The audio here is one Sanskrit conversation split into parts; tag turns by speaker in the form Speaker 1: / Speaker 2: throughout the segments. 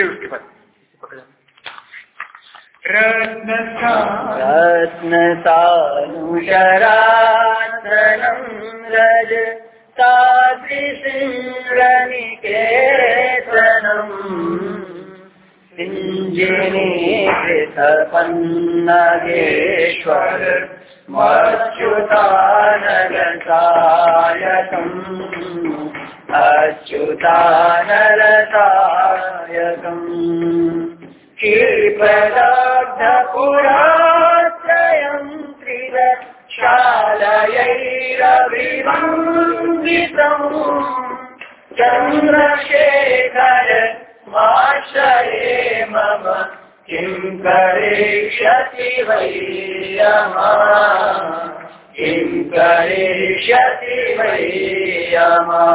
Speaker 1: उसके बाद
Speaker 2: रत्नसानुशरासनं रज तादृशिङ्गनिकेतनम् सिञ्जिनीकृतपन्नगेश्वर मच्युतानलतायकम् अच्युतानलता क्षीपदाब्धपुरात्रयम् त्रिव शालयैरभिवन्दितम् चन्द्रशेखर माश्रये मम किं करिष्यति वै यमा किं करिष्यति वै यमा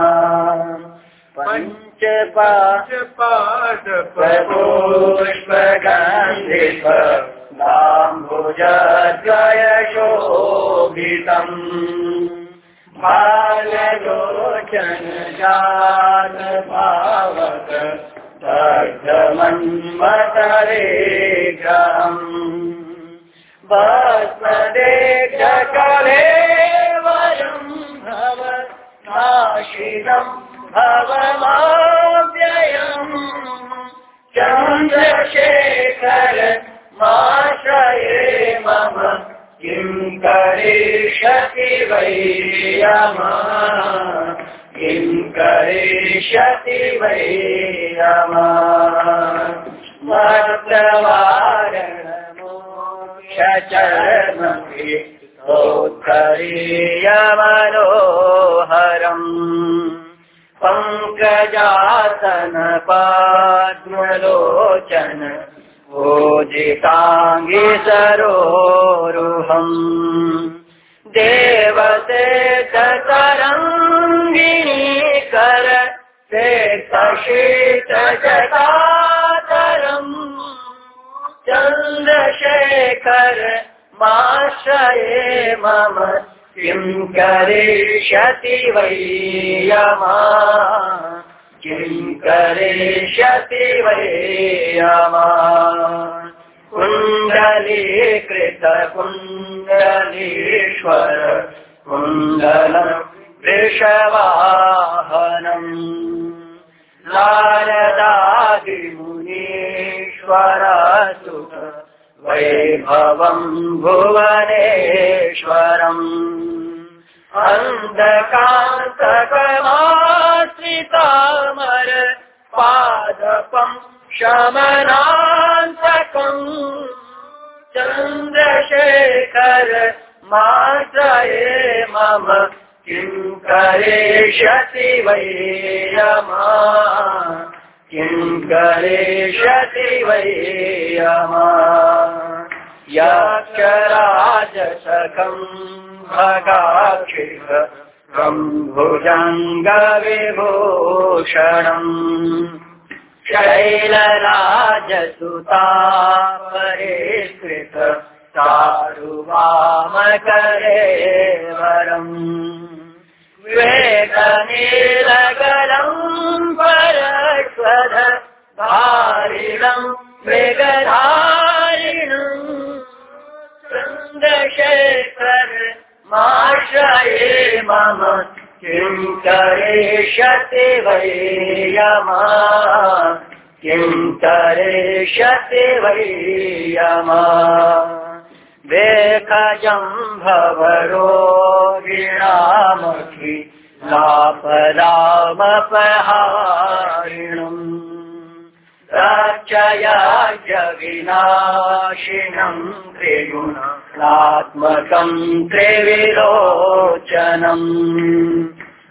Speaker 2: पञ्चपादपुष्पगन्धिप दाम्बुजद्वयशोभितम् बाललोचन जातपावक दग्धमन्मतरेखम् भस्मदेशकले वयम् भव नाशितम् भवमाव्ययम् करिष्यति वै किं करिष्यति वै यमा पङ्कजासन पद्मलोचन भोजिताङ्गि सरोरुहम् देवते तरङ्गिणी कर शेषीत जटातरम् चन्द्रशेखर माश्रये मम किं करिष्यति वै यमा? किं करिष्यति वै यमा कुण्डलीकृत कुण्डलीश्वर कुण्डलम् वृषवाहनम् नारदादिमुनीश्वर सुख वैभवम् भुवनेश्वरम्। अन्धकान्तकमाश्रितामर पादपम् शमनान्तकम् चन्द्रशेखर माश्रये मम किं करिष्यति वै यमा? किं करिष्यति वै यमा? याक्षराजसखम् भगाक्षिः भुजङ्गविभूषणम् शैलराजसुता परिष्कृत चारुवामकरे वरम् वेदनीलगलम् परस्वध करिष्यति वै यमा किं करिष्यति वै यमा वेखजम् भवरोगिणामखि लापरामपहारिणम् रक्षयाय विनाशिनम् त्रिगुणात्मकम् त्रिविलोचनम्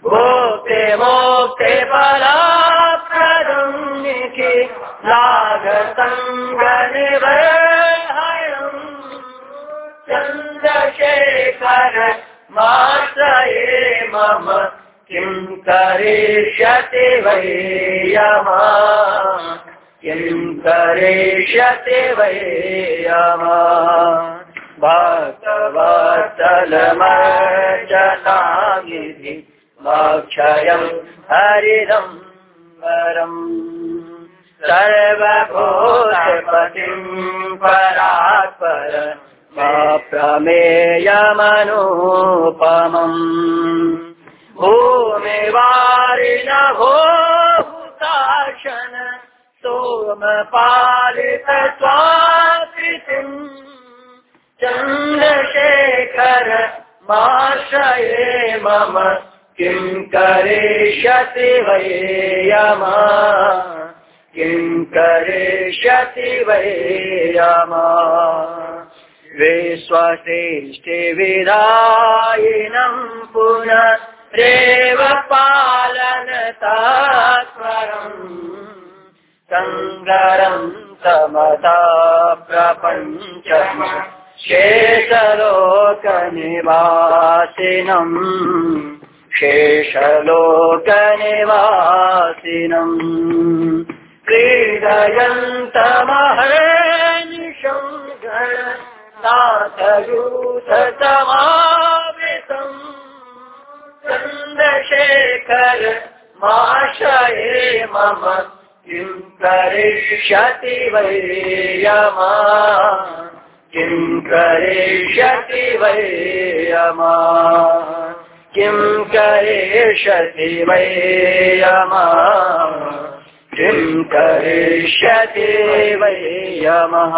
Speaker 2: भोक्ते मोक्ते पराप्रदम् निखि लागसङ्गनिवर्हणम् चन्द्रशेखर माश्रये मम किं करिष्यति वै यमा? किं करिष्यति वै यमा? भक्तवत्सलमर्चनानिधि मोक्षयम् हरिदम् वरम् सर्वभूतपतिम् परात्पर प्रमेयमनोपमम् भूमिवारिण भो भूताशन सोमपालित स्वातिम् चन्द्रशेखर माश्रये मम किम् करिष्यति वै यमा? किम् करिष्यति वै यमा? विश्वश्रेष्ठिविदायिनम् पुनः रेव पालनतात्परम् सङ्गरम् समता प्रपञ्चम शेषलोकनिवासिनम् शेषलोकनिवासिनम् क्रीडयन्तमहनिशम् नाथयूथतमावृतम् चन्द्रशेखर माशये मम किम् करिष्यति वै यमा? किम् करिष्यति वै यमा किम् करिष्यति वै यमा? किम् करिष्यति वै यमः